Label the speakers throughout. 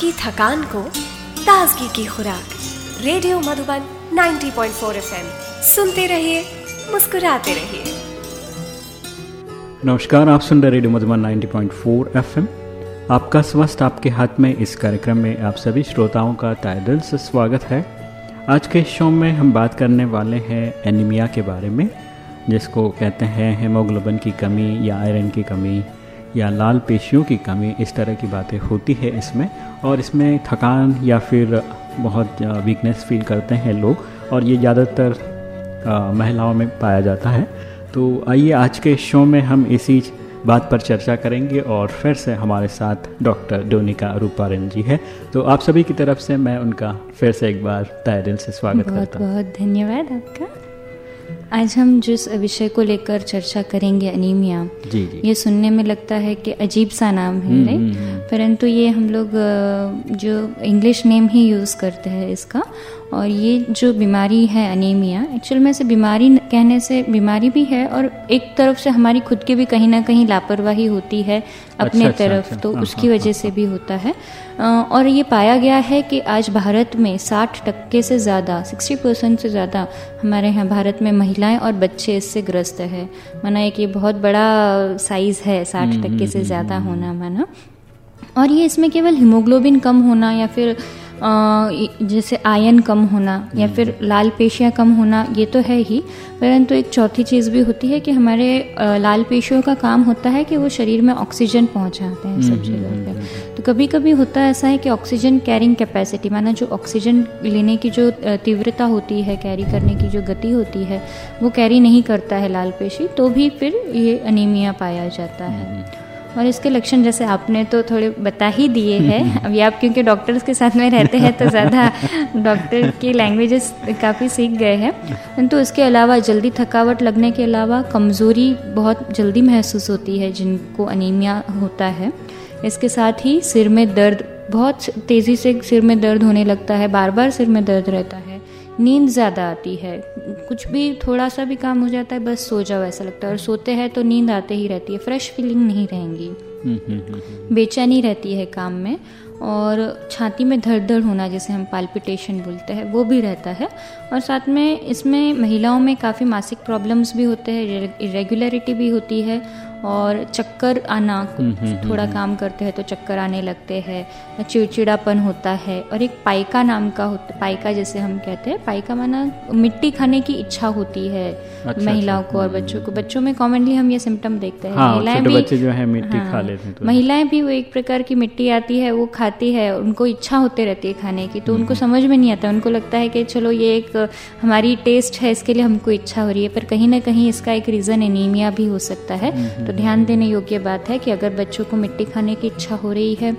Speaker 1: आपकी थकान को ताजगी की खुराक। Radio Madhuban 90.4 FM. सुनते रहिए, मुस्कुराते रहिए।
Speaker 2: नमस्कार, आप सुन रहे रेडियो मधुबन 90.4 एफएम। आपका स्वस्थ, आपके हाथ में इस कार्यक्रम में आप सभी श्रोताओं का तय दिल से स्वागत है। आज के शो में हम बात करने वाले हैं एनीमिया के बारे में, जिसको कहते हैं हेमोग्लोबिन की कमी या आयरन की कमी। या लाल पेशियों की कमी इस तरह की बातें होती है इसमें। और इसमें थकान या फिर बहुत वीकनेस फील करते हैं लोग। और ये ज़्यादातर महिलाओं में पाया जाता है। तो आइए आज के शो में हम इसी बात पर चर्चा करेंगे और फिर से हमारे साथ डॉक्टर डोनिका रूपारन जी है। तो आप सभी की तरफ़ से मैं उनका फिर से एक बार तय दिल से स्वागत
Speaker 3: बहुत
Speaker 2: करता
Speaker 3: हूँ। बहुत धन्यवाद आपका। आज हम जिस विषय को लेकर चर्चा करेंगे अनीमिया
Speaker 2: जी जी।
Speaker 3: ये सुनने में लगता है कि अजीब सा नाम है
Speaker 2: हम्म,
Speaker 3: राइट
Speaker 2: हम्म, हम्म।
Speaker 3: परंतु ये हम लोग जो इंग्लिश नेम ही यूज़ करते हैं इसका और ये जो बीमारी है अनीमिया एक्चुअल में से बीमारी कहने से बीमारी भी है और एक तरफ़ से हमारी खुद की भी कहीं ना कहीं लापरवाही होती है अपने
Speaker 2: अच्छा,
Speaker 3: तरफ़
Speaker 2: अच्छा,
Speaker 3: तो
Speaker 2: हाँ,
Speaker 3: उसकी
Speaker 2: हाँ,
Speaker 3: वजह से भी होता है। और ये पाया गया है कि आज भारत में 60 टक्के से ज़्यादा 60 परसेंट से ज़्यादा हमारे यहाँ भारत में महिलाएँ और बच्चे इससे ग्रस्त है। माना एक ये बहुत बड़ा साइज़ है 60
Speaker 2: हम्म,
Speaker 3: टक्के से
Speaker 2: हम्म,
Speaker 3: ज़्यादा होना माना। और ये इसमें केवल हीमोग्लोबिन कम होना या फिर जैसे आयन कम होना या
Speaker 2: हम्म।
Speaker 3: फिर लाल पेशियाँ कम होना ये तो है ही। परंतु एक चौथी चीज़ भी होती है कि हमारे लाल पेशियों का काम होता है कि वो शरीर में ऑक्सीजन पहुंचाते हैं सब
Speaker 2: हम्म,
Speaker 3: जगह पे। तो कभी कभी होता ऐसा है कि ऑक्सीजन कैरिंग कैपेसिटी माना जो ऑक्सीजन लेने की जो तीव्रता होती है कैरी करने की जो गति होती है वो कैरी नहीं करता है लाल पेशी तो भी फिर ये अनीमिया पाया जाता है। और इसके लक्षण जैसे आपने तो थोड़े बता ही दिए हैं। अभी आप क्योंकि डॉक्टर्स के साथ में रहते हैं तो ज़्यादा डॉक्टर की लैंग्वेजेस काफ़ी सीख गए हैं। परंतु तो इसके अलावा जल्दी थकावट लगने के अलावा कमज़ोरी बहुत जल्दी महसूस होती है जिनको अनीमिया होता है। इसके साथ ही सिर में दर्द बहुत तेज़ी से सिर में दर्द होने लगता है बार बार सिर में दर्द रहता है। नींद ज़्यादा आती है। कुछ भी थोड़ा सा भी काम हो जाता है बस सो जाओ ऐसा लगता है। और सोते हैं तो नींद आते ही रहती है फ्रेश फीलिंग नहीं रहेंगी।
Speaker 2: हम्म, हम्म, हम्म,
Speaker 3: बेचैनी रहती है काम में। और छाती में धड़ धड़ होना जिसे हम पाल्पिटेशन बोलते हैं वो भी रहता है। और साथ में इसमें महिलाओं में काफ़ी मासिक प्रॉब्लम्स भी होते हैं इरेगुलरिटी भी होती है और चक्कर आना
Speaker 2: हम्म, हम्म,
Speaker 3: थोड़ा काम करते हैं तो चक्कर आने लगते हैं चिड़चिड़ापन होता है और एक पाइका नाम का होता पाइका जैसे हम कहते हैं पाइका माना मिट्टी खाने की इच्छा होती है
Speaker 2: अच्छा,
Speaker 3: महिलाओं को और बच्चों को। बच्चों में कॉमनली हम ये सिम्टम देखते हैं।
Speaker 2: हाँ,
Speaker 3: महिलाएँ भी
Speaker 2: जो है मिट्टी
Speaker 3: हाँ,
Speaker 2: खा लेते हैं तो।
Speaker 3: महिलाएँ भी वो एक प्रकार की मिट्टी आती है वो खाती है उनको इच्छा होते रहती है खाने की तो उनको समझ में नहीं आता। उनको लगता है कि चलो ये एक हमारी टेस्ट है इसके लिए हमको इच्छा हो रही है पर कहीं ना कहीं इसका एक रीज़न एनीमिया भी हो सकता है। तो ध्यान देने योग्य बात है कि अगर बच्चों को मिट्टी खाने की इच्छा हो रही है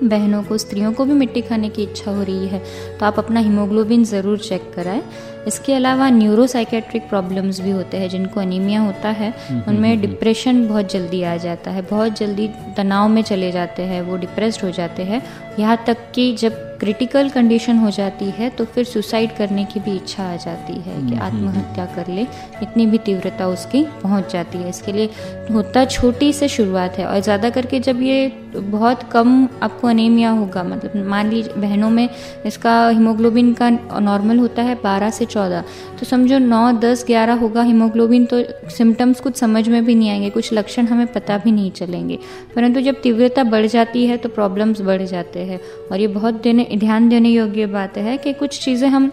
Speaker 3: बहनों को स्त्रियों को भी मिट्टी खाने की इच्छा हो रही है तो आप अपना हीमोग्लोबिन ज़रूर चेक कराएँ। इसके अलावा न्यूरोसाइकेट्रिक प्रॉब्लम्स भी होते हैं जिनको अनीमिया होता है उनमें डिप्रेशन बहुत जल्दी आ जाता है बहुत जल्दी तनाव में चले जाते हैं वो डिप्रेस्ड हो जाते हैं। यहाँ तक कि जब क्रिटिकल कंडीशन हो जाती है तो फिर सुसाइड करने की भी इच्छा आ जाती है कि आत्महत्या कर ले। इतनी भी तीव्रता उसकी पहुँच जाती है। इसके लिए होता छोटी से शुरुआत है और ज़्यादा करके जब ये बहुत कम आपको अनेमिया होगा मतलब मान लीजिए बहनों में इसका हीमोग्लोबिन का नॉर्मल होता है बारह से चौदह तो समझो नौ दस ग्यारह होगा हीमोग्लोबिन तो सिम्टम्स कुछ समझ में भी नहीं आएँगे कुछ लक्षण हमें पता भी नहीं चलेंगे। परंतु जब तीव्रता बढ़ जाती है तो प्रॉब्लम्स बढ़ जाते हैं और ये बहुत देने ध्यान देने योग्य बात है कि कुछ चीज़ें हम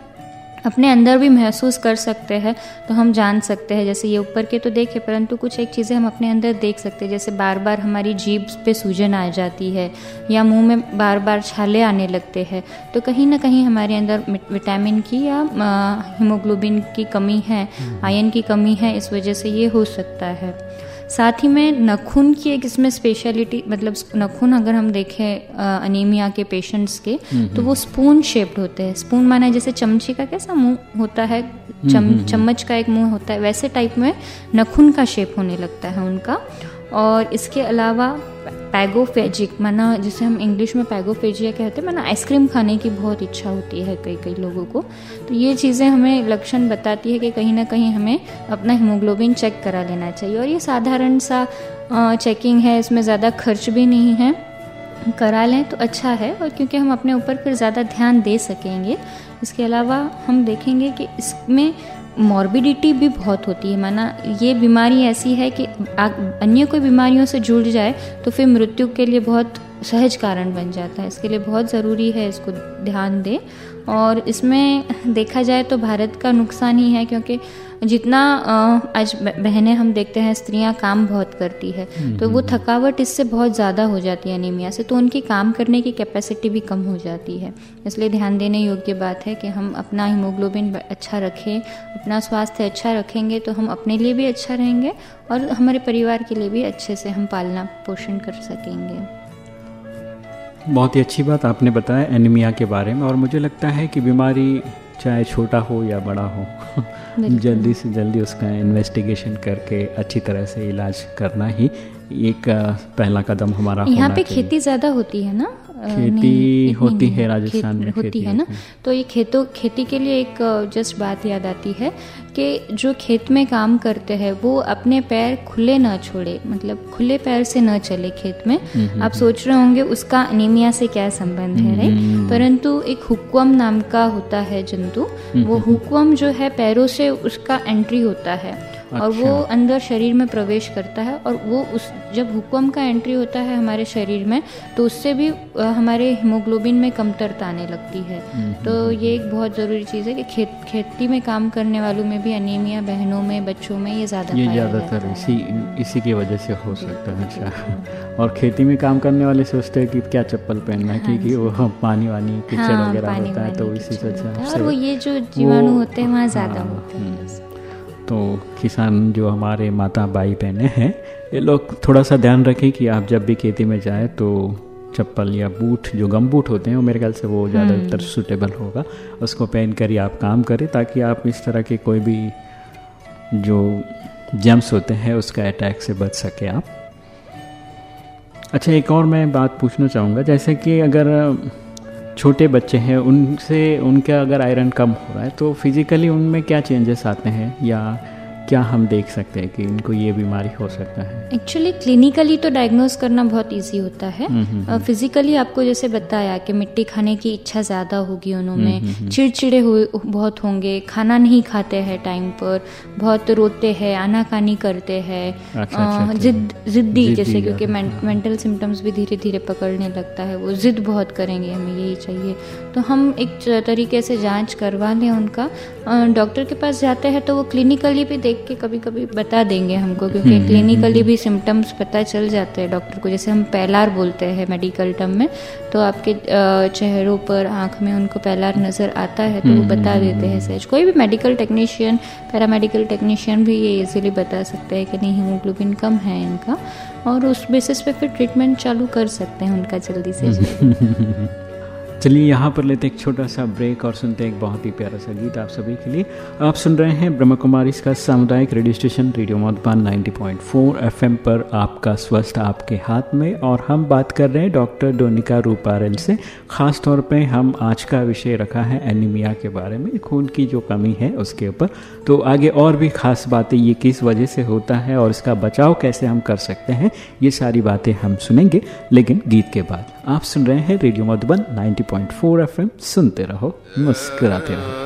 Speaker 3: अपने अंदर भी महसूस कर सकते हैं तो हम जान सकते हैं। जैसे ये ऊपर के तो देखे परंतु कुछ एक चीज़ें हम अपने अंदर देख सकते हैं। जैसे बार बार हमारी जीभ पे सूजन आ जाती है या मुँह में बार बार छाले आने लगते हैं तो कहीं ना कहीं हमारे अंदर विटामिन की या हीमोग्लोबिन की कमी है आयन की कमी है इस वजह से ये हो सकता है। साथ ही में नखून की एक इसमें स्पेशलिटी मतलब नखून अगर हम देखें अनीमिया के पेशेंट्स के तो वो स्पून शेप्ड होते हैं। स्पून माना जैसे चमचे का कैसा मुँह होता है चम, चम्मच का एक मुँह होता है वैसे टाइप में नखून का शेप होने लगता है उनका। और इसके अलावा पैगोफेजिक, माना जिसे हम इंग्लिश में पैगोफेजिया कहते हैं, माना आइसक्रीम खाने की बहुत इच्छा होती है कई कई लोगों को। तो ये चीज़ें हमें लक्षण बताती है कि कहीं ना कहीं हमें अपना हीमोग्लोबिन चेक करा लेना चाहिए। और ये साधारण सा चेकिंग है, इसमें ज़्यादा खर्च भी नहीं है। करा लें तो अच्छा है, और क्योंकि हम अपने ऊपर फिर ज़्यादा ध्यान दे सकेंगे। इसके अलावा हम देखेंगे कि इसमें मॉर्बिडिटी भी बहुत होती है, माना ये बीमारी ऐसी है कि अन्य कोई बीमारियों से जुड़ जाए तो फिर मृत्यु के लिए बहुत सहज कारण बन जाता है। इसके लिए बहुत ज़रूरी है इसको ध्यान दें। और इसमें देखा जाए तो भारत का नुकसान ही है क्योंकि जितना आज बहनें हम देखते हैं स्त्रियाँ काम बहुत करती है हम्म, तो वो हम्म। थकावट इससे बहुत ज़्यादा हो जाती है अनीमिया से तो उनकी काम करने की कैपेसिटी भी कम हो जाती है। इसलिए ध्यान देने योग्य बात है कि हम अपना हीमोग्लोबिन अच्छा रखें अपना स्वास्थ्य अच्छा रखेंगे तो हम अपने लिए भी अच्छा रहेंगे और हमारे परिवार के लिए भी अच्छे से हम पालना पोषण कर सकेंगे।
Speaker 2: बहुत ही अच्छी बात आपने बताया एनीमिया के बारे में और मुझे लगता है कि बीमारी चाहे छोटा हो या बड़ा हो जल्दी से जल्दी उसका इन्वेस्टिगेशन करके अच्छी तरह से इलाज करना ही एक पहला कदम हमारा
Speaker 3: यहाँ पे खेती ज़्यादा होती है ना?
Speaker 2: खेती होती है राजस्थान में
Speaker 3: होती है ना? तो ये खेतों खेती के लिए एक जस्ट बात याद आती है कि जो खेत में काम करते हैं वो अपने पैर खुले ना छोड़े मतलब खुले पैर से न चले खेत में। हम्म, हम्म, आप हम्म। सोच रहे होंगे उसका अनीमिया से क्या संबंध है राइट परंतु एक हुक्वम नाम का होता है जंतु वो हुक्वम जो है पैरों से उसका एंट्री होता है। और वो अच्छा। अंदर शरीर में प्रवेश करता है और वो उस जब हुक्म का एंट्री होता है हमारे शरीर में तो उससे भी हमारे हीमोग्लोबिन में कमतरता आने लगती है। हम्म, तो हम्म, ये एक बहुत ज़रूरी चीज़ है कि खेत खेती में काम करने वालों में भी अनीमिया बहनों में बच्चों में ये ज़्यादा
Speaker 2: ये ज़्यादातर इसी इसी की वजह से हो सकता है अच्छा। और खेती में काम करने वाले सोचते हैं कि क्या चप्पल पहनना है हाँ क्योंकि वो पानी वानी कीचड़ हाँ, वगैरह होता है तो इसी से अच्छा
Speaker 3: और वो ये जो जीवाणु होते हैं वहाँ ज़्यादा हाँ, होते हैं।
Speaker 2: तो किसान जो हमारे माता भाई बहने हैं ये लोग थोड़ा सा ध्यान रखें कि आप जब भी खेती में जाए तो चप्पल या बूट जो गम बूट होते हैं वो मेरे ख्याल से वो ज़्यादातर सूटेबल हम्म। होगा। उसको पहन कर ही आप काम करें ताकि आप इस तरह के कोई भी जो जम्स होते हैं उसका अटैक से बच सके आप। अच्छा एक और मैं बात पूछना चाहूँगा। जैसे कि अगर छोटे बच्चे हैं, उनसे उनका अगर आयरन कम हो रहा है तो फिज़िकली उनमें क्या चेंजेस आते हैं? या क्या हम देख सकते हैं कि इनको ये बीमारी हो सकता है?
Speaker 3: एक्चुअली क्लिनिकली तो डायग्नोज करना बहुत इजी होता है। फिजिकली हम्म, हम्म, आपको जैसे बताया कि मिट्टी खाने की इच्छा ज़्यादा होगी उन्होंने हम्म, चिड़चिड़े बहुत होंगे खाना नहीं खाते हैं टाइम पर बहुत रोते हैं आनाकानी करते हैं अच्छा, अच्छा, अच्छा, जिद जिद्दी जैसे क्योंकि मेंटल सिम्टम्स भी धीरे धीरे पकड़ने लगता है वो जिद बहुत करेंगे हमें यही चाहिए। तो हम एक तरीके से जाँच करवा लें उनका। डॉक्टर के पास जाते हैं तो वो क्लिनिकली भी देख देख के कभी कभी बता देंगे हमको क्योंकि क्लिनिकली हम्म, हम्म, भी सिम्टम्स पता चल जाते हैं डॉक्टर को। जैसे हम पैलार बोलते हैं मेडिकल टर्म में तो आपके चेहरों पर आँख में उनको पैलार नज़र आता है तो वो हम्म, बता देते हैं सहज कोई भी मेडिकल टेक्नीशियन पैरामेडिकल टेक्नीशियन भी ये इजीली बता सकते हैं कि नहीं हीमोग्लोबिन कम है इनका और उस बेसिस पे फिर ट्रीटमेंट चालू कर सकते हैं उनका जल्दी से। जल्दी
Speaker 2: चलिए यहाँ पर लेते एक छोटा सा ब्रेक और सुनते हैं एक बहुत ही प्यारा सा गीत आप सभी के लिए। आप सुन रहे हैं ब्रह्म कुमारी इसका सामुदायिक radio station, radio Madhuban 90.4 FM पर आपका स्वस्थ आपके हाथ में। और हम बात कर रहे हैं डॉक्टर डोनिका रूपारेल से। ख़ास तौर पे हम आज का विषय रखा है एनीमिया के बारे में, खून की जो कमी है उसके ऊपर। तो आगे और भी ख़ास बातें, ये किस वजह से होता है और इसका बचाव कैसे हम कर सकते हैं, ये सारी बातें हम सुनेंगे। लेकिन गीत के बाद आप सुन रहे हैं रेडियो मधुबन 90.4 एफएम सुनते रहो मुस्कुराते रहो।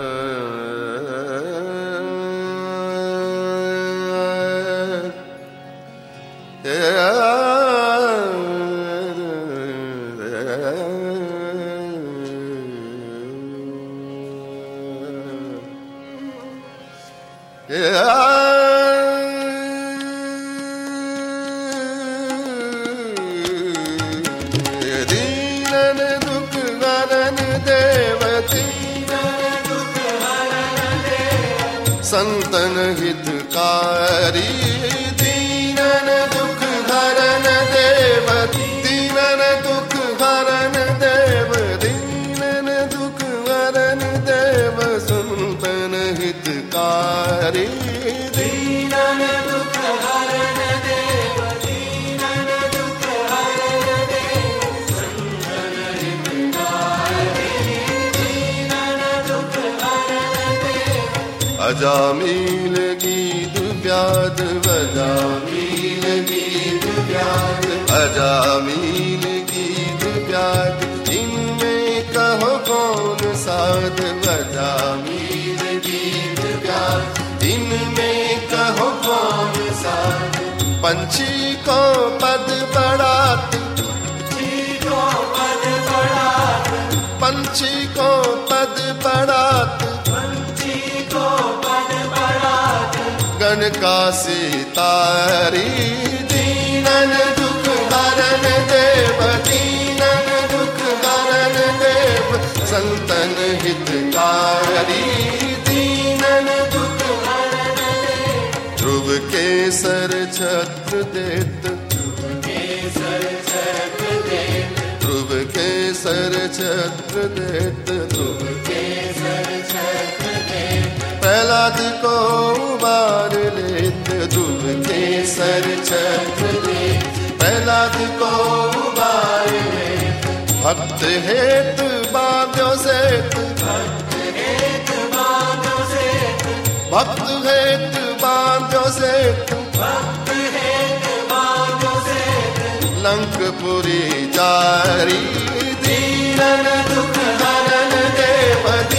Speaker 4: अजामील गीत व्याद बजामील गीत व्याद अजामील गीत व्याध इनमें कहो कौन साध मीर गीत व्याध इनमें कहो कौन साध। पंछी को पद पड़ात पंछी को पद पड़ात गण का सितारी दीनन दुख हरण देव दीनन दुख हरण देव संतन हितकारी दीनन दुख हरण ध्रुव केसर छत्र देत। ध्रुव केसर छत्र देत। ध्रुव प्रहलाद को उबार लेत दुबते सर ले प्रहलाद को उबार भक्त हेत बाद्यो से भक्त हेत बाद्यो से लंकपुरी जारी। दीनन दुख हरन Devti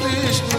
Speaker 4: Krishna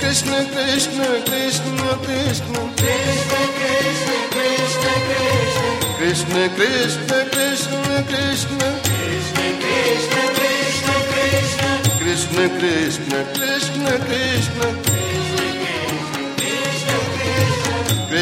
Speaker 4: Krishna, Krishna, Krishna, Krishna. Krishna, Krishna, Krishna, Krishna. Krishna, Krishna, Krishna,
Speaker 1: Krishna.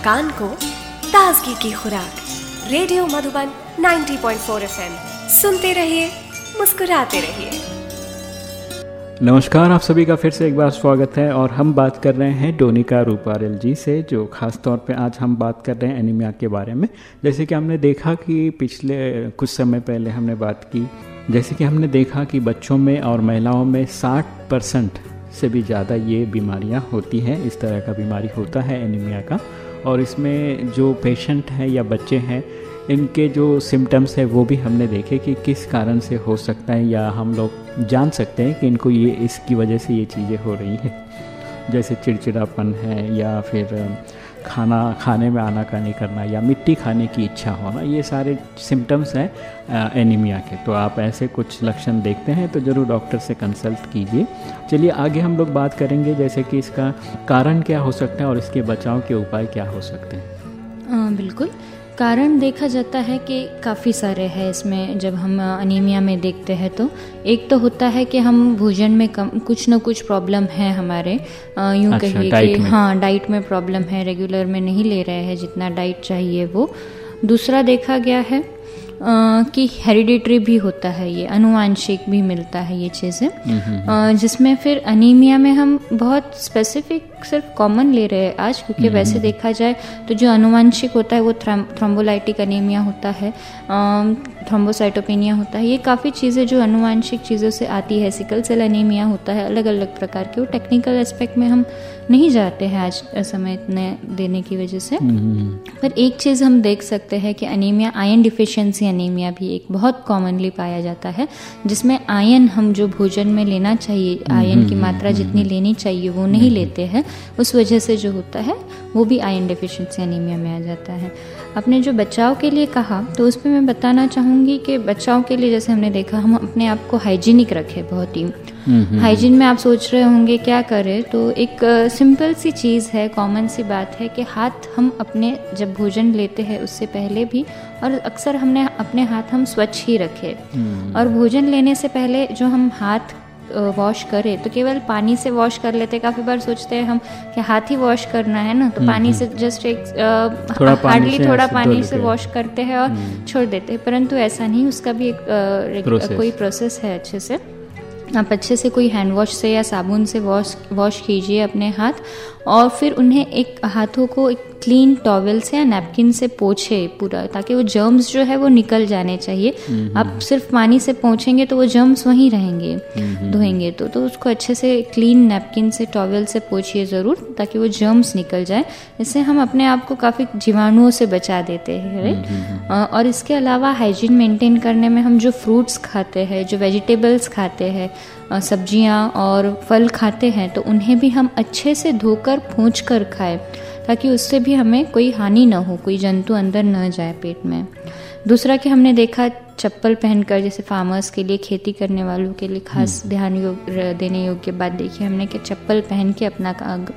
Speaker 1: थकान को ताजगी की खुराक। Radio Madhuban 90.4 FM. सुनते रहिए, मुस्कुराते रहिए।
Speaker 2: नमस्कार, आप सभी का फिर से एक बार स्वागत है और हम बात कर रहे हैं डोनिका रूपारेल जी से, जो खास तौर पे आज हम बात कर रहे हैं एनीमिया के बारे में। जैसे कि हमने देखा कि पिछले, कुछ समय पहले हमने बात की, जैसे कि हमने देखा कि बच्चों में और महिलाओं में 60 परसेंट से भी ज़्यादा ये बीमारियाँ होती हैं। इस तरह का बीमारी होता है एनीमिया का। और इसमें जो पेशेंट हैं या बच्चे हैं, इनके जो सिम्टम्स हैं, वो भी हमने देखे कि किस कारण से हो सकता है या हम लोग जान सकते हैं कि इनको ये, इसकी वजह से ये चीज़ें हो रही हैं। जैसे चिड़चिड़ापन है या फिर खाना, खाने में आनाकानी करना या मिट्टी खाने की इच्छा होना, ये सारे सिम्टम्स हैं एनीमिया के। तो आप ऐसे कुछ लक्षण देखते हैं तो ज़रूर डॉक्टर से कंसल्ट कीजिए। चलिए, आगे हम लोग बात करेंगे, जैसे कि इसका कारण क्या हो सकता है और इसके बचाव के उपाय क्या हो सकते हैं।
Speaker 3: बिल्कुल। कारण देखा जाता है कि काफ़ी सारे हैं इसमें जब हम अनीमिया में देखते हैं तो। एक तो होता है कि हम भोजन में कम कुछ ना कुछ प्रॉब्लम है हमारे। यूँ
Speaker 2: अच्छा,
Speaker 3: कहिए कि हाँ डाइट में प्रॉब्लम है रेगुलर में नहीं ले रहे हैं जितना डाइट चाहिए वो। दूसरा देखा गया है कि हेरिडिटरी भी होता है ये अनुवांशिक भी मिलता है ये चीज़ें। जिसमें फिर अनीमिया में हम बहुत स्पेसिफिक सिर्फ़ कॉमन ले रहे हैं आज क्योंकि वैसे देखा जाए तो जो अनुवांशिक होता है वो थ्रोम्बोलाइटिक अनीमिया होता है थ्रोम्बोसाइटोपेनिया होता है। ये काफ़ी चीज़ें जो अनुवांशिक चीज़ों से आती है सिकल सेल अनीमिया होता है अलग अलग प्रकार के। वो टेक्निकल एस्पेक्ट में हम नहीं जाते हैं आज समय इतने देने की वजह से। पर एक चीज़ हम देख सकते हैं कि अनीमिया आयन डिफिशिएंसी अनीमिया भी एक बहुत कॉमनली पाया जाता है जिसमें आयन हम जो भोजन में लेना चाहिए आयन की मात्रा जितनी लेनी चाहिए वो नहीं लेते हैं उस वजह से जो होता है वो भी आयन डिफिशिएंसी अनीमिया में आ जाता है। आपने जो बचाव के लिए कहा तो उस पर मैं बताना चाहूँगी कि बचाव के लिए जैसे हमने देखा हम अपने आप को हाइजीनिक रखें बहुत ही। हाइजीन में आप सोच रहे होंगे क्या करें? तो एक सिंपल सी चीज़ है कॉमन सी बात है कि हाथ हम अपने जब भोजन लेते हैं उससे पहले भी और अक्सर हमने अपने हाथ हम स्वच्छ ही रखे। और भोजन लेने से पहले जो हम हाथ वॉश करें तो केवल पानी से वॉश कर लेते हैं। काफ़ी बार सोचते हैं हम कि हाथ ही वॉश करना है ना तो पानी से जस्ट एक हार्डली थोड़ा पानी से वॉश करते हैं और छोड़ देते हैं। परंतु ऐसा नहीं उसका भी एक कोई प्रोसेस है अच्छे से। आप अच्छे से कोई हैंड वॉश से या साबुन से वॉश वॉश कीजिए अपने हाथ और फिर उन्हें एक हाथों को एक क्लीन टॉवेल से या नैपकिन से पोछे पूरा ताकि वो जर्म्स जो है वो निकल जाने चाहिए। आप सिर्फ़ पानी से पोछेंगे तो वो जर्म्स वहीं रहेंगे धोएँगे तो तो उसको अच्छे से क्लीन नैपकिन से टॉवेल से पोछिए ज़रूर ताकि वो जर्म्स निकल जाए। इससे हम अपने आप को काफ़ी जीवाणुओं से बचा देते हैं राइट और इसके अलावा हाइजीन मेंटेन करने में हम जो फ्रूट्स खाते हैं जो वेजिटेबल्स खाते हैं सब्ज़ियाँ और फल खाते हैं तो उन्हें भी हम अच्छे से धोकर पोंछ कर खाएँ। ताकि उससे भी हमें कोई हानि ना हो कोई जंतु अंदर न जाए पेट में। दूसरा कि हमने देखा चप्पल पहनकर जैसे फार्मर्स के लिए खेती करने वालों के लिए खास ध्यान योग देने योग्य बात देखी हमने कि चप्पल पहन के अपना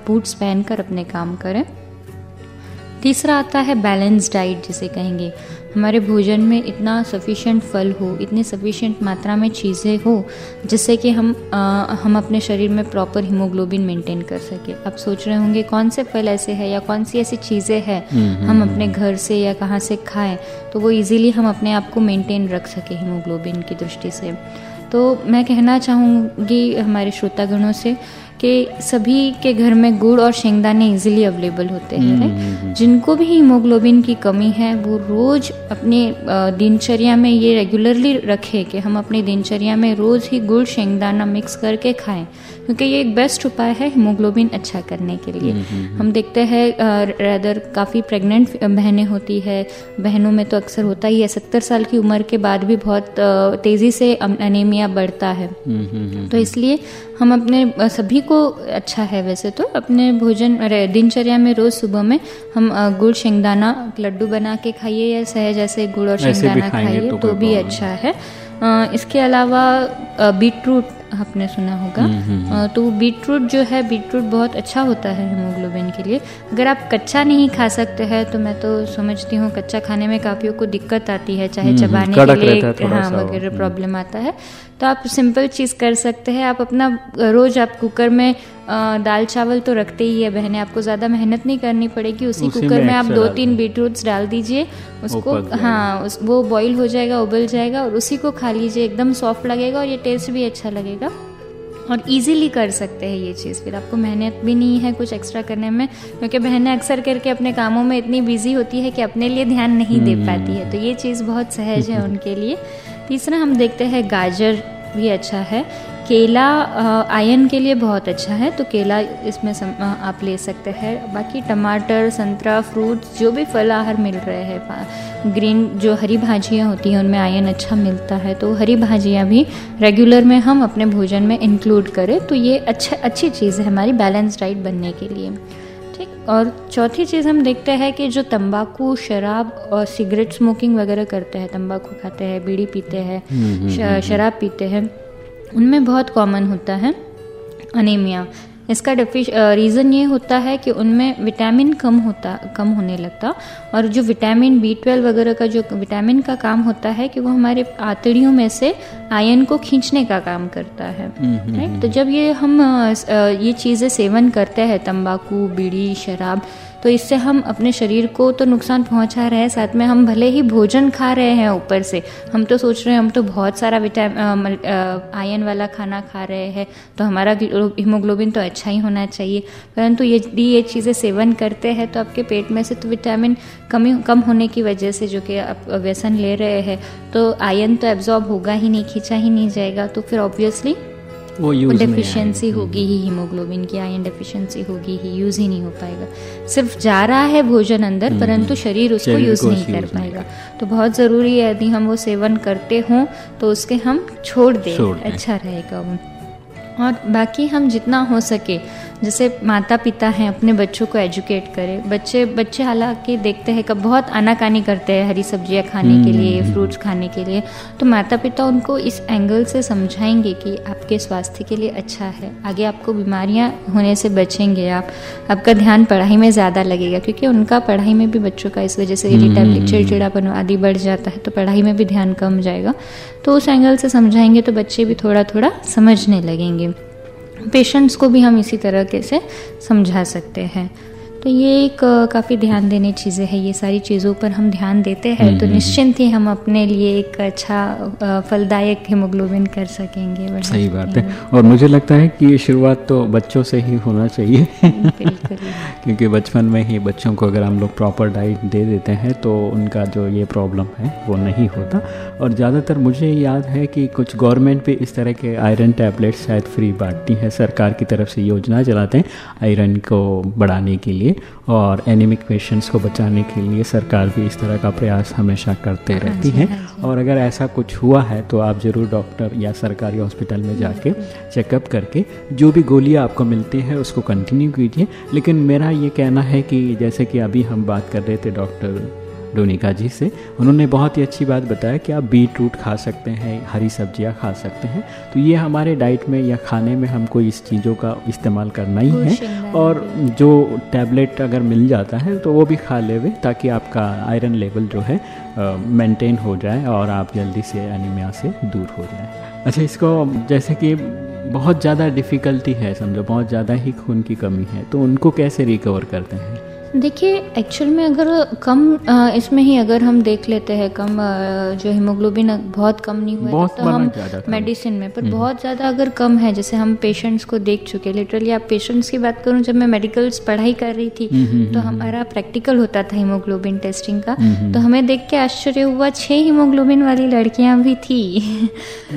Speaker 3: बूट्स पहनकर अपने काम करें। तीसरा आता है बैलेंस डाइट जिसे कहेंगे। हमारे भोजन में इतना सफिशिएंट फल हो इतनी सफिशिएंट मात्रा में चीज़ें हो जिससे कि हम आ, हम अपने शरीर में प्रॉपर हीमोग्लोबिन मेंटेन कर सके। आप सोच रहे होंगे कौन से फल ऐसे हैं या कौन सी ऐसी चीज़ें हैं हम अपने घर से या कहाँ से खाएँ तो वो इजीली हम अपने आप को मेंटेन रख सके हीमोग्लोबिन की दृष्टि से। तो मैं कहना चाहूँगी हमारे श्रोतागणों से कि सभी के घर में गुड़ और शेंगदाने इजीली अवेलेबल होते हैं राइट जिनको भी हीमोग्लोबिन की कमी है वो रोज अपने दिनचर्या में ये रेगुलरली रखें कि हम अपनी दिनचर्या में रोज ही गुड़ शेंगदाना मिक्स करके खाएँ। क्योंकि ये एक बेस्ट उपाय है हीमोग्लोबिन अच्छा करने के लिए। हम देखते हैं रैदर काफ़ी प्रेग्नेंट बहनें होती है। बहनों में तो अक्सर होता ही है सत्तर साल की उम्र के बाद भी बहुत तेज़ी से अनेमिया बढ़ता है। तो इसलिए हम अपने सभी को अच्छा है वैसे तो। अपने भोजन दिनचर्या में रोज सुबह में हम गुड़ शेंगदाना लड्डू बना के खाइए या सहज ऐसे गुड़ और शेंगदाना खाइए
Speaker 2: तो
Speaker 3: तो भी अच्छा है। इसके अलावा बीट बीटरूट आपने सुना होगा। अ, तो बीटरूट जो है बीटरूट बहुत अच्छा होता है हीमोग्लोबिन के लिए। अगर आप कच्चा नहीं खा सकते हैं तो मैं तो समझती हूँ कच्चा खाने में काफियों को दिक्कत आती है चाहे
Speaker 2: हम्म,
Speaker 3: चबाने के लिए
Speaker 2: है
Speaker 3: वगैरह
Speaker 2: हम्म।
Speaker 3: प्रॉब्लम आता है। तो आप सिंपल चीज़ कर सकते हैं। आप अपना रोज आप कुकर में दाल चावल तो रखते ही है बहने आपको ज़्यादा मेहनत नहीं करनी पड़ेगी उसी
Speaker 2: उसी
Speaker 3: कुकर
Speaker 2: में
Speaker 3: में आप दो। तीन। बीटरूट्स डाल दीजिए उसको हाँ उस वो बॉईल हो जाएगा उबल जाएगा और उसी को खा लीजिए एकदम सॉफ्ट लगेगा और ये टेस्ट भी अच्छा लगेगा। और इजीली कर सकते हैं ये चीज़ फिर आपको मेहनत भी नहीं है कुछ एक्स्ट्रा करने में क्योंकि बहनें अक्सर करके अपने कामों में इतनी बिज़ी होती है कि अपने लिए ध्यान नहीं दे पाती है तो ये चीज़ बहुत सहज है उनके लिए। तीसरा हम देखते हैं गाजर भी अच्छा है। केला आयन के लिए बहुत अच्छा है तो केला इसमें सम, आप ले सकते हैं। बाकी टमाटर संतरा फ्रूट्स जो भी फल आहार मिल रहे हैं ग्रीन जो हरी भाजियाँ होती हैं उनमें आयन अच्छा मिलता है तो हरी भाजियाँ भी रेगुलर में हम अपने भोजन में इंक्लूड करें तो ये अच्छा अच्छी चीज़ है हमारी बैलेंस डाइट बनने के लिए। ठीक और चौथी चीज़ हम देखते हैं कि जो तंबाकू शराब और सिगरेट स्मोकिंग वगैरह करते हैं तंबाकू खाते हैं बीड़ी पीते हैं शराब पीते हैं उनमें बहुत कॉमन होता है अनीमिया इसका डिफिश रीज़न ये होता है कि उनमें विटामिन कम होता कम होने लगता और जो विटामिन बी ट्वेल्व वगैरह का जो विटामिन का काम होता है कि वो हमारे आतड़ियों में से आयन को खींचने का काम करता है राइट तो जब ये हम ये चीज़ें सेवन करते हैं तंबाकू बीड़ी शराब तो इससे हम अपने शरीर को तो नुकसान पहुँचा रहे हैं साथ में हम भले ही भोजन खा रहे हैं ऊपर से हम तो सोच रहे हैं हम तो बहुत सारा विटामिन आयन वाला खाना खा रहे हैं तो हमारा हीमोग्लोबिन तो अच्छा ही होना चाहिए परंतु यदि ये, ये चीज़ें सेवन करते हैं तो आपके पेट में से तो विटामिन कमी कम होने की वजह से जो कि आप व्यसन ले रहे हैं तो आयन तो एब्जॉर्ब होगा ही नहीं खींचा ही नहीं जाएगा तो फिर ऑब्वियसली
Speaker 2: वो यूज़
Speaker 3: डेफिशिएंसी होगी ही हीमोग्लोबिन की आयन डेफिशिएंसी होगी ही यूज़ ही नहीं हो पाएगा। सिर्फ़ जा रहा है भोजन अंदर परंतु शरीर उसको यूज़ नहीं कर पाएगा। तो बहुत ज़रूरी है यदि हम वो सेवन करते हों तो उसके हम छोड़ दें। अच्छा रहेगा वो। और बाकी हम जितना हो सके जैसे माता पिता हैं अपने बच्चों को एजुकेट करें। बच्चे बच्चे हालाँकि देखते हैं कब बहुत आनाकानी करते हैं हरी सब्ज़ियाँ खाने के लिए फ्रूट्स खाने के लिए। तो माता पिता उनको इस एंगल से समझाएँगे कि आपके स्वास्थ्य के लिए अच्छा है। आगे आपको बीमारियाँ होने से बचेंगे आप। आपका ध्यान पढ़ाई में ज़्यादा लगेगा क्योंकि उनका पढ़ाई में भी बच्चों का इस वजह से इरिटेबिलिटी चिड़चिड़ापन आदि बढ़ जाता है तो पढ़ाई में भी ध्यान कम जाएगा। तो उस एंगल से समझाएँगे तो बच्चे भी थोड़ा थोड़ा समझने लगेंगे। पेशेंट्स को भी हम इसी तरह के से समझा सकते हैं। तो ये एक काफ़ी ध्यान देने चीज़ें हैं ये सारी चीज़ों पर हम ध्यान देते हैं तो निश्चिंत ही हम अपने लिए एक अच्छा फलदायक हीमोग्लोबिन कर सकेंगे
Speaker 2: सही बात है। और मुझे लगता है कि ये शुरुआत तो बच्चों से ही होना चाहिए। क्योंकि बचपन में ही बच्चों को अगर हम लोग प्रॉपर डाइट दे देते हैं तो उनका जो ये प्रॉब्लम है वो नहीं होता। और ज़्यादातर मुझे याद है कि कुछ गवर्नमेंट भी इस तरह के आयरन टैबलेट्स शायद फ्री बांटती है सरकार की तरफ़ से योजना चलाते हैं आयरन को बढ़ाने के लिए। और एनिमिक पेशेंट्स को बचाने के लिए सरकार भी इस तरह का प्रयास हमेशा करते रहती
Speaker 3: जी,
Speaker 2: है।
Speaker 3: हाँ
Speaker 2: और अगर ऐसा कुछ हुआ है तो आप ज़रूर डॉक्टर या सरकारी हॉस्पिटल में जाके चेकअप करके जो भी गोलियाँ आपको मिलती है उसको कंटिन्यू कीजिए। लेकिन मेरा ये कहना है कि जैसे कि अभी हम बात कर रहे थे डॉक्टर डोनिका जी से। उन्होंने बहुत ही अच्छी बात बताया कि आप बीट रूट खा सकते हैं हरी सब्ज़ियाँ खा सकते हैं। तो ये हमारे डाइट में या खाने में हमको इस चीज़ों का इस्तेमाल करना ही है। और जो टैबलेट अगर मिल जाता है तो वो भी खा लेवे ताकि आपका आयरन लेवल जो है मेंटेन हो जाए और आप जल्दी से एनीमिया से दूर हो जाए। अच्छा इसको जैसे कि बहुत ज़्यादा डिफ़िकल्टी है समझो बहुत ज़्यादा ही खून की कमी है तो उनको कैसे रिकवर करते हैं?
Speaker 3: देखिए एक्चुअल में अगर कम इसमें ही अगर हम देख लेते हैं कम जो हीमोग्लोबिन बहुत कम नहीं हुआ तो हम मेडिसिन में पर बहुत ज़्यादा अगर कम है जैसे हम पेशेंट्स को देख चुके हैं लिटरली आप पेशेंट्स की बात करूँ जब मैं मेडिकल्स पढ़ाई कर रही थी तो हमारा प्रैक्टिकल होता था हीमोग्लोबिन टेस्टिंग का तो हमें देख के आश्चर्य हुआ छः हीमोग्लोबिन वाली लड़कियाँ भी थी।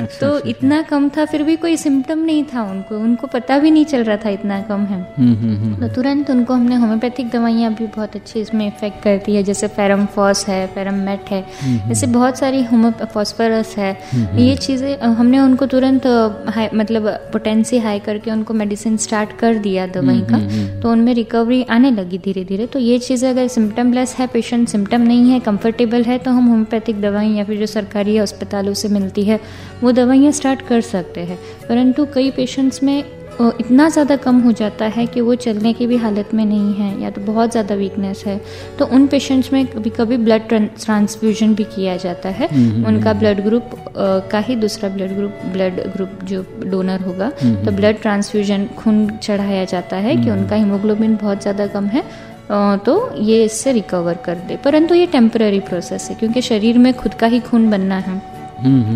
Speaker 2: अच्छा,
Speaker 3: तो
Speaker 2: अच्छा,
Speaker 3: इतना कम था फिर भी कोई सिम्टम नहीं था उनको उनको पता भी नहीं चल रहा था इतना कम है।
Speaker 2: हम्म हम्म हम्म
Speaker 3: तो तुरंत उनको हमने होम्योपैथिक दवाइयाँ भी बहुत अच्छी इसमें इफ़ेक्ट करती है जैसे फेरम फॉस है फेरममेट है ऐसे बहुत सारी होमो फॉस्फरस है। ये चीज़ें हमने उनको तुरंत हाई मतलब पोटेंसी हाई करके उनको मेडिसिन स्टार्ट कर दिया दवाई का तो उनमें रिकवरी आने लगी धीरे धीरे तो ये चीज़ें अगर सिम्टम लेस है पेशेंट सिम्टम नहीं है कंफर्टेबल है तो हम होम्योपैथिक दवाई या फिर जो सरकारी अस्पतालों से मिलती है वो दवाइयाँ स्टार्ट कर सकते हैं। परंतु कई पेशेंट्स में इतना ज़्यादा कम हो जाता है कि वो चलने की भी हालत में नहीं है या तो बहुत ज़्यादा वीकनेस है तो उन पेशेंट्स में कभी कभी ब्लड ट्रांसफ्यूजन भी किया जाता है। उनका ब्लड ग्रुप का ही दूसरा ब्लड ग्रुप ब्लड ग्रुप जो डोनर होगा तो ब्लड ट्रांसफ्यूजन खून चढ़ाया जाता है कि उनका हीमोग्लोबिन बहुत ज़्यादा कम है तो ये इससे रिकवर कर दे। परंतु ये टेम्पररी प्रोसेस है क्योंकि शरीर में खुद का ही खून बनना है।
Speaker 2: हम्म हम्म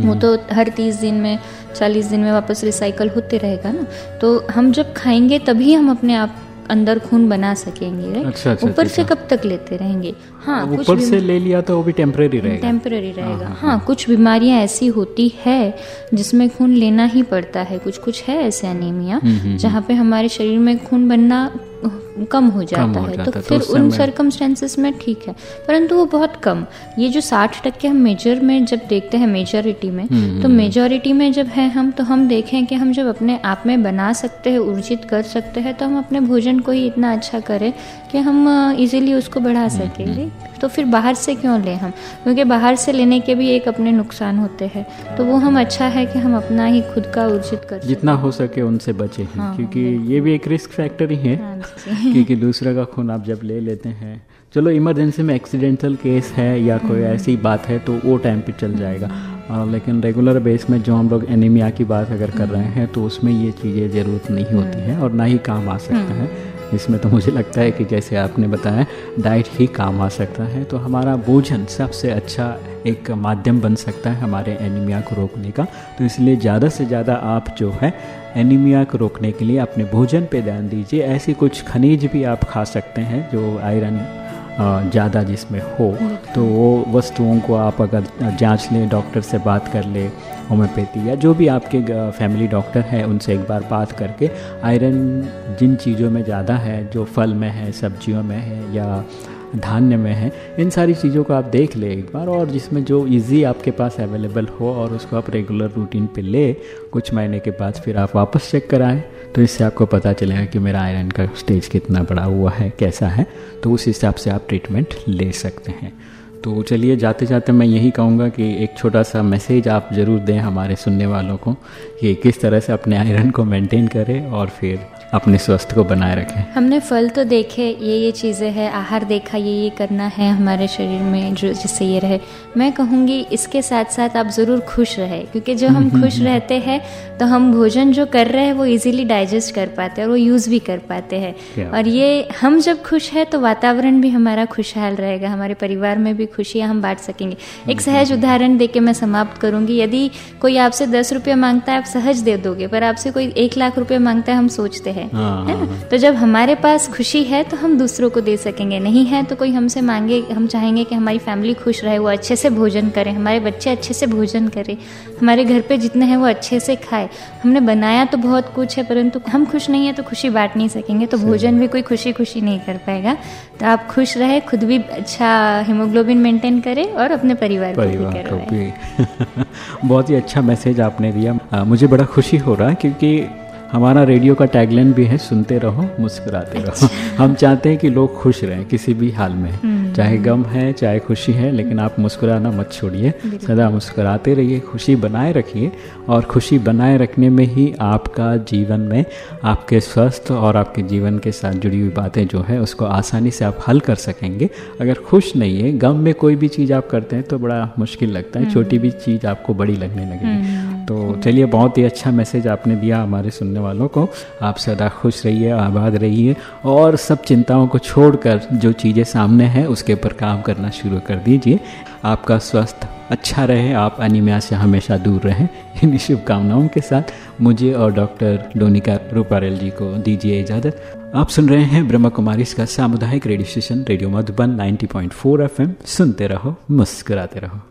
Speaker 3: वो तो हर तीस दिन में चालीस दिन में वापस रिसाइकल होते रहेगा ना। तो हम जब खाएँगे तभी हम अपने आप अंदर खून बना सकेंगे right?
Speaker 2: अच्छा, अच्छा,
Speaker 3: ऊपर
Speaker 2: अच्छा,
Speaker 3: से कब तक लेते रहेंगे? हाँ
Speaker 2: ऊपर से ले लिया तो वो भी टेम्परेरी रहेगा।
Speaker 3: टेम्पररी रहेगा। हाँ कुछ बीमारियाँ ऐसी होती है जिसमें खून लेना ही पड़ता है। कुछ कुछ है ऐसे एनीमिया जहाँ पे हमारे शरीर में खून बनना कम हो जाता कम
Speaker 2: हो
Speaker 3: है
Speaker 2: जाता
Speaker 3: तो
Speaker 2: है, तो
Speaker 3: फिर उन सर्कमस्टेंसेस में ठीक है। परंतु वो बहुत कम। ये जो साठ टक्के हम मेजर में जब देखते हैं मेजोरिटी में
Speaker 2: हम्म,
Speaker 3: तो मेजोरिटी में जब है हम तो हम देखें कि हम जब अपने आप में बना सकते हैं ऊर्जित कर सकते हैं तो हम अपने भोजन को ही इतना अच्छा करें कि हम इजीली उसको बढ़ा
Speaker 2: हम्म,
Speaker 3: सकेंगे तो फिर बाहर से क्यों लें हम? क्योंकि बाहर से लेने के भी एक अपने नुकसान होते हैं। तो वो हम अच्छा है कि हम अपना ही खुद का ऊर्जित कर
Speaker 2: जितना हो सके उनसे बचे हैं
Speaker 3: हाँ,
Speaker 2: क्योंकि ये भी एक रिस्क फैक्टर ही है।
Speaker 3: हाँ।
Speaker 2: क्योंकि दूसरे का खून आप जब ले लेते हैं, चलो इमरजेंसी में एक्सीडेंटल केस है या कोई। ऐसी बात है तो वो टाइम पे चल जाएगा और लेकिन रेगुलर बेस में जो हम लोग एनीमिया की बात अगर कर रहे हैं तो उसमें ये चीज़ें ज़रूरत नहीं होती। हैं और ना ही काम आ सकता है इसमें तो मुझे लगता है कि जैसे आपने बताया, डाइट ही काम आ सकता है तो हमारा भोजन सबसे अच्छा एक माध्यम बन सकता है हमारे एनीमिया को रोकने का तो इसलिए ज़्यादा से ज़्यादा आप जो है एनीमिया को रोकने के लिए अपने भोजन पे ध्यान दीजिए। ऐसी कुछ खनिज भी आप खा सकते हैं जो आयरन ज़्यादा जिसमें हो। तो वो वस्तुओं को आप अगर जाँच लें डॉक्टर से बात कर ले होम्योपैथी या जो भी आपके फैमिली डॉक्टर हैं उनसे एक बार बात करके आयरन जिन चीज़ों में ज़्यादा है जो फल में है सब्जियों में है या धान्य में है, इन सारी चीज़ों को आप देख ले एक बार और जिसमें जो इजी आपके पास अवेलेबल हो और उसको आप रेगुलर रूटीन पे ले, कुछ महीने के बाद फिर आप वापस चेक कराएँ तो इससे आपको पता चलेगा कि मेरा आयरन का स्टेज कितना बड़ा हुआ है, कैसा है तो उस हिसाब से आप ट्रीटमेंट ले सकते हैं। तो चलिए जाते जाते मैं यही कहूँगा कि एक छोटा सा मैसेज आप ज़रूर दें हमारे सुनने वालों को कि किस तरह से अपने आयरन को मेंटेन करें और फिर अपने स्वास्थ्य को बनाए रखें।
Speaker 3: हमने फल तो देखे ये ये चीज़ें हैं आहार देखा ये ये करना है हमारे शरीर में जो जिससे ये रहे। मैं कहूँगी इसके साथ साथ आप ज़रूर खुश रहे क्योंकि जो हम खुश रहते हैं तो हम भोजन जो कर रहे हैं वो इजीली डाइजेस्ट कर पाते हैं और वो यूज़ भी कर पाते हैं। और ये हम जब खुश है तो वातावरण भी हमारा खुशहाल रहेगा हमारे परिवार में भी खुशियाँ हम बांट सकेंगे। एक सहज उदाहरण दे के मैं समाप्त करूँगी। यदि कोई आपसे दस रुपये माँगता है आप सहज दे दोगे पर आपसे कोई एक लाख रुपये माँगता है हम सोचते हैं
Speaker 2: हाँ,
Speaker 3: है ना? तो जब हमारे पास खुशी है तो हम दूसरों को दे सकेंगे। नहीं है तो कोई हमसे मांगे हम चाहेंगे कि हमारी फैमिली खुश रहे वो अच्छे से भोजन करें हमारे बच्चे अच्छे से भोजन करें हमारे घर पे जितने हैं वो अच्छे से खाए। हमने बनाया तो बहुत कुछ है परंतु हम खुश नहीं है तो खुशी बांट नहीं सकेंगे तो भोजन भी कोई खुशी खुशी नहीं कर पाएगा। तो आप खुश रहे खुद भी अच्छा हीमोग्लोबिन मेंटेन करें और अपने परिवार को भी
Speaker 2: परिवार को
Speaker 3: करवाएँ
Speaker 2: भी। बहुत ही अच्छा मैसेज आपने दिया। आ, मुझे बड़ा खुशी हो रहा है क्योंकि हमारा रेडियो का टैगलाइन भी है सुनते रहो मुस्कुराते रहो। हम चाहते हैं कि लोग खुश रहें किसी भी हाल में। चाहे गम है चाहे खुशी है लेकिन आप मुस्कुराना मत छोड़िए। सदा मुस्कुराते रहिए खुशी बनाए रखिए और खुशी बनाए रखने में ही आपका जीवन में आपके स्वस्थ और आपके जीवन के साथ जुड़ी हुई बातें जो है उसको आसानी से आप हल कर सकेंगे। अगर खुश नहीं है गम में कोई भी चीज़ आप करते हैं तो बड़ा मुश्किल लगता है। छोटी भी चीज़ आपको बड़ी लगने लगेगी। तो चलिए, बहुत ही अच्छा मैसेज आपने दिया हमारे सुनने वालों को। आप सदा खुश रहिए, आबाद रहिए और सब चिंताओं को छोड़कर जो चीज़ें सामने हैं, उसके ऊपर काम करना शुरू कर दीजिए। आपका स्वास्थ्य अच्छा रहे, आप अनिमिया से हमेशा दूर रहें। इन शुभकामनाओं के साथ मुझे और डॉक्टर डोनिका रूपारेल जी को दीजिए इजाज़त। आप सुन रहे हैं ब्रह्मा कुमारी इसका सामुदायिक radio station, radio Madhuban 90.4 FM. सुनते रहो, मुस्कुराते रहो।